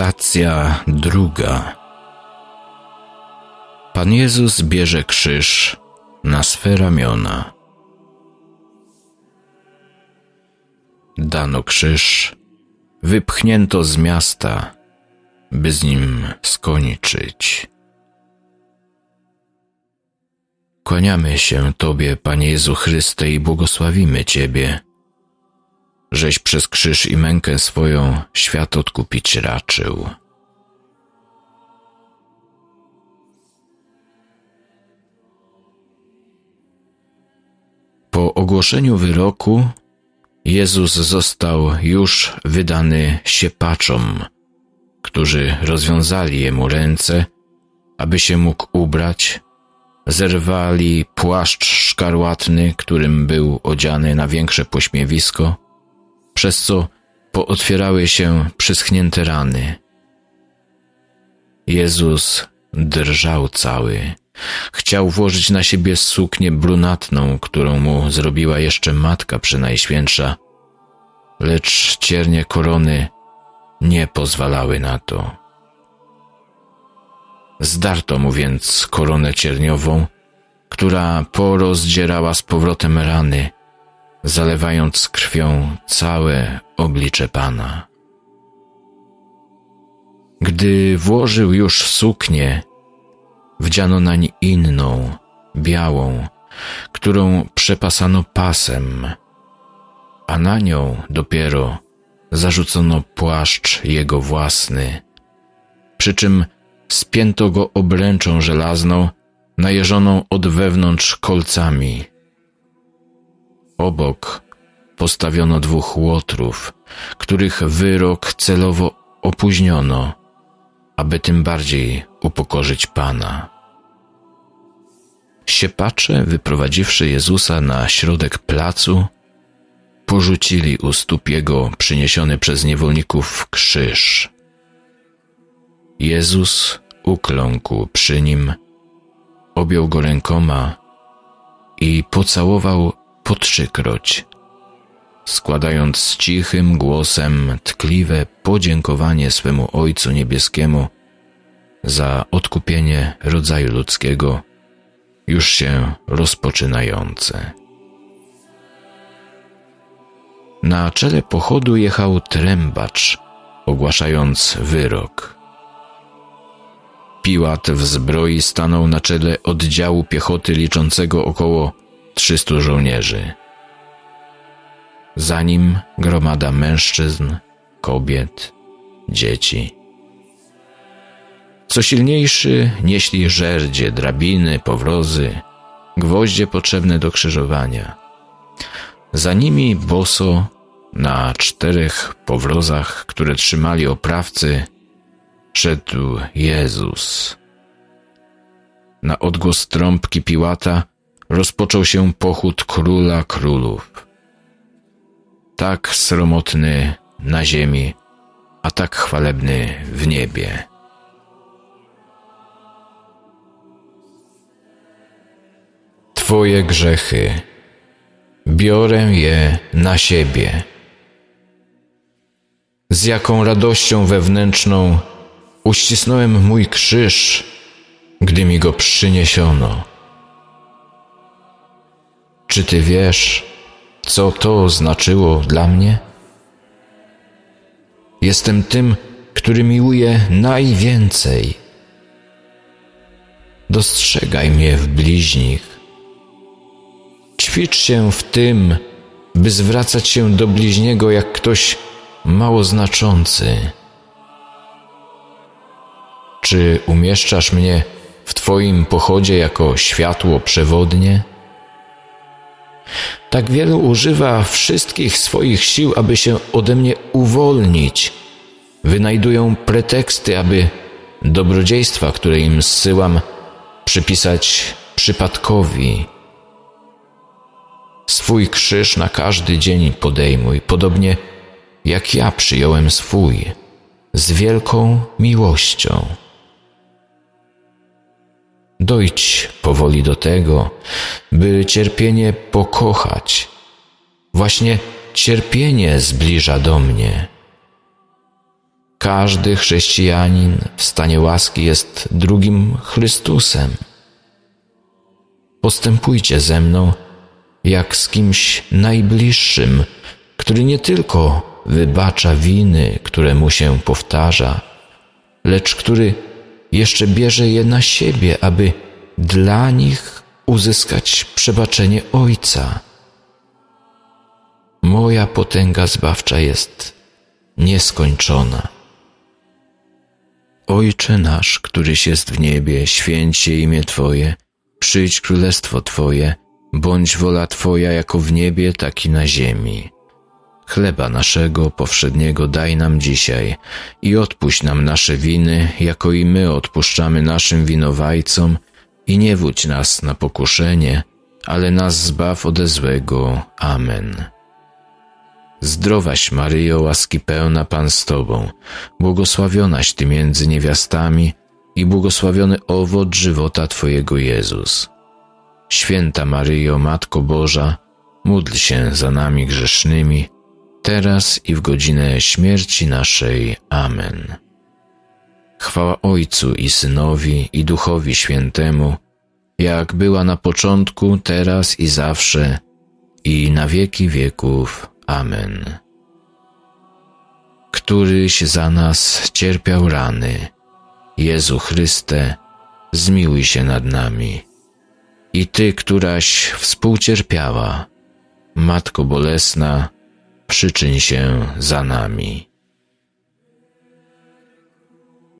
Stacja druga. Pan Jezus bierze krzyż na swe ramiona. Dano krzyż, wypchnięto z miasta, by z nim skończyć. Kłaniamy się Tobie, Panie Jezu Chryste, i błogosławimy Ciebie żeś przez krzyż i mękę swoją świat odkupić raczył. Po ogłoszeniu wyroku Jezus został już wydany siepaczom, którzy rozwiązali jemu ręce, aby się mógł ubrać, zerwali płaszcz szkarłatny, którym był odziany na większe pośmiewisko, przez co pootwierały się przyschnięte rany. Jezus drżał cały. Chciał włożyć na siebie suknię brunatną, którą mu zrobiła jeszcze Matka Przynajświętsza, lecz ciernie korony nie pozwalały na to. Zdarto mu więc koronę cierniową, która porozdzierała z powrotem rany, zalewając krwią całe oblicze Pana. Gdy włożył już suknię, wdziano nań inną, białą, którą przepasano pasem, a na nią dopiero zarzucono płaszcz jego własny, przy czym spięto go obręczą żelazną, najeżoną od wewnątrz kolcami, Obok postawiono dwóch łotrów, których wyrok celowo opóźniono, aby tym bardziej upokorzyć Pana. Siepacze, wyprowadziwszy Jezusa na środek placu, porzucili u stóp Jego przyniesiony przez niewolników krzyż. Jezus ukląkł przy nim, objął go rękoma i pocałował po trzykroć, składając cichym głosem tkliwe podziękowanie swemu Ojcu Niebieskiemu za odkupienie rodzaju ludzkiego, już się rozpoczynające. Na czele pochodu jechał trębacz, ogłaszając wyrok. Piłat w zbroi stanął na czele oddziału piechoty liczącego około trzystu żołnierzy. Za nim gromada mężczyzn, kobiet, dzieci. Co silniejszy nieśli żerdzie, drabiny, powrozy, gwoździe potrzebne do krzyżowania. Za nimi boso na czterech powrozach, które trzymali oprawcy, szedł Jezus. Na odgłos trąbki Piłata rozpoczął się pochód króla królów. Tak sromotny na ziemi, a tak chwalebny w niebie. Twoje grzechy, biorę je na siebie. Z jaką radością wewnętrzną uścisnąłem mój krzyż, gdy mi go przyniesiono. Czy ty wiesz, co to znaczyło dla mnie? Jestem tym, który miłuje najwięcej. Dostrzegaj mnie w bliźnich. Ćwicz się w tym, by zwracać się do bliźniego jak ktoś mało znaczący. Czy umieszczasz mnie w Twoim pochodzie jako światło przewodnie? Tak wielu używa wszystkich swoich sił, aby się ode mnie uwolnić. Wynajdują preteksty, aby dobrodziejstwa, które im zsyłam, przypisać przypadkowi. Swój krzyż na każdy dzień podejmuj, podobnie jak ja przyjąłem swój, z wielką miłością. Dojdź powoli do tego, by cierpienie pokochać. Właśnie cierpienie zbliża do mnie. Każdy chrześcijanin w stanie łaski jest drugim Chrystusem. Postępujcie ze mną jak z kimś najbliższym, który nie tylko wybacza winy, które mu się powtarza, lecz który jeszcze bierze je na siebie, aby dla nich uzyskać przebaczenie Ojca. Moja potęga zbawcza jest nieskończona. Ojcze nasz, któryś jest w niebie, święć się imię Twoje, przyjdź królestwo Twoje, bądź wola Twoja jako w niebie, tak i na ziemi. Chleba naszego powszedniego daj nam dzisiaj i odpuść nam nasze winy, jako i my odpuszczamy naszym winowajcom i nie wódź nas na pokuszenie, ale nas zbaw ode złego. Amen. Zdrowaś Maryjo, łaski pełna Pan z Tobą, błogosławionaś Ty między niewiastami i błogosławiony owoc żywota Twojego Jezus. Święta Maryjo, Matko Boża, módl się za nami grzesznymi, teraz i w godzinę śmierci naszej. Amen. Chwała Ojcu i Synowi i Duchowi Świętemu, jak była na początku, teraz i zawsze, i na wieki wieków. Amen. Któryś za nas cierpiał rany, Jezu Chryste, zmiłuj się nad nami. I Ty, któraś współcierpiała, Matko Bolesna, przyczyń się za nami.